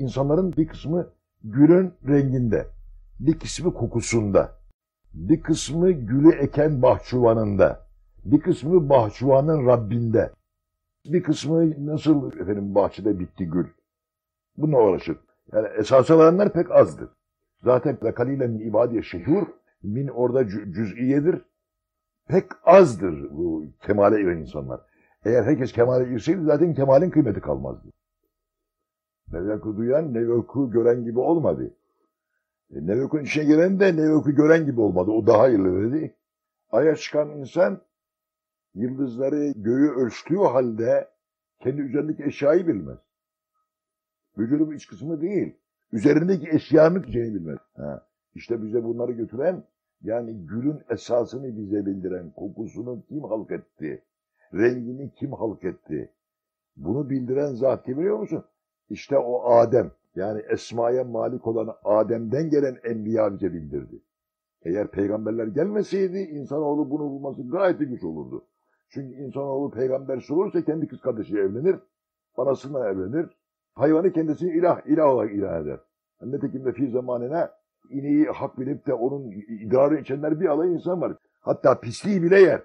insanların bir kısmı gülün renginde, bir kısmı kokusunda, bir kısmı gülü eken bahçıvanında, bir kısmı bahçıvanın Rabbinde, bir kısmı nasıl efendim bahçede bitti gül. Bununla uğraşır. Yani esas alanlar pek azdır. Zaten lekaliyle min ibadiye şehur, min orada cü- cüz'iyedir. Pek azdır bu kemale eren insanlar. Eğer herkes kemale erseydi zaten kemalin kıymeti kalmazdı. Nevekü duyan, nevekü gören gibi olmadı. E, nevekün içine giren de nevekü gören gibi olmadı. O daha ileri dedi. Aya çıkan insan yıldızları göğü ölçtüğü halde kendi üzerindeki eşyayı bilmez. Vücudun iç kısmı değil. Üzerindeki eşyanın şeyini bilmez. Ha. İşte bize bunları götüren yani gülün esasını bize bildiren kokusunu kim halk etti? Rengini kim halk etti? Bunu bildiren zat kim biliyor musun? İşte o Adem. Yani esmaya malik olan Adem'den gelen enbiya bize bildirdi. Eğer peygamberler gelmeseydi insanoğlu bunu bulması gayet güç olurdu. Çünkü insanoğlu peygamber olursa kendi kız kardeşi evlenir, anasından evlenir, hayvanı kendisini ilah, ilah olarak ilah eder. Nitekim de fi zamanına ineği hak bilip de onun idrarı içenler bir alay insan var. Hatta pisliği bile yer.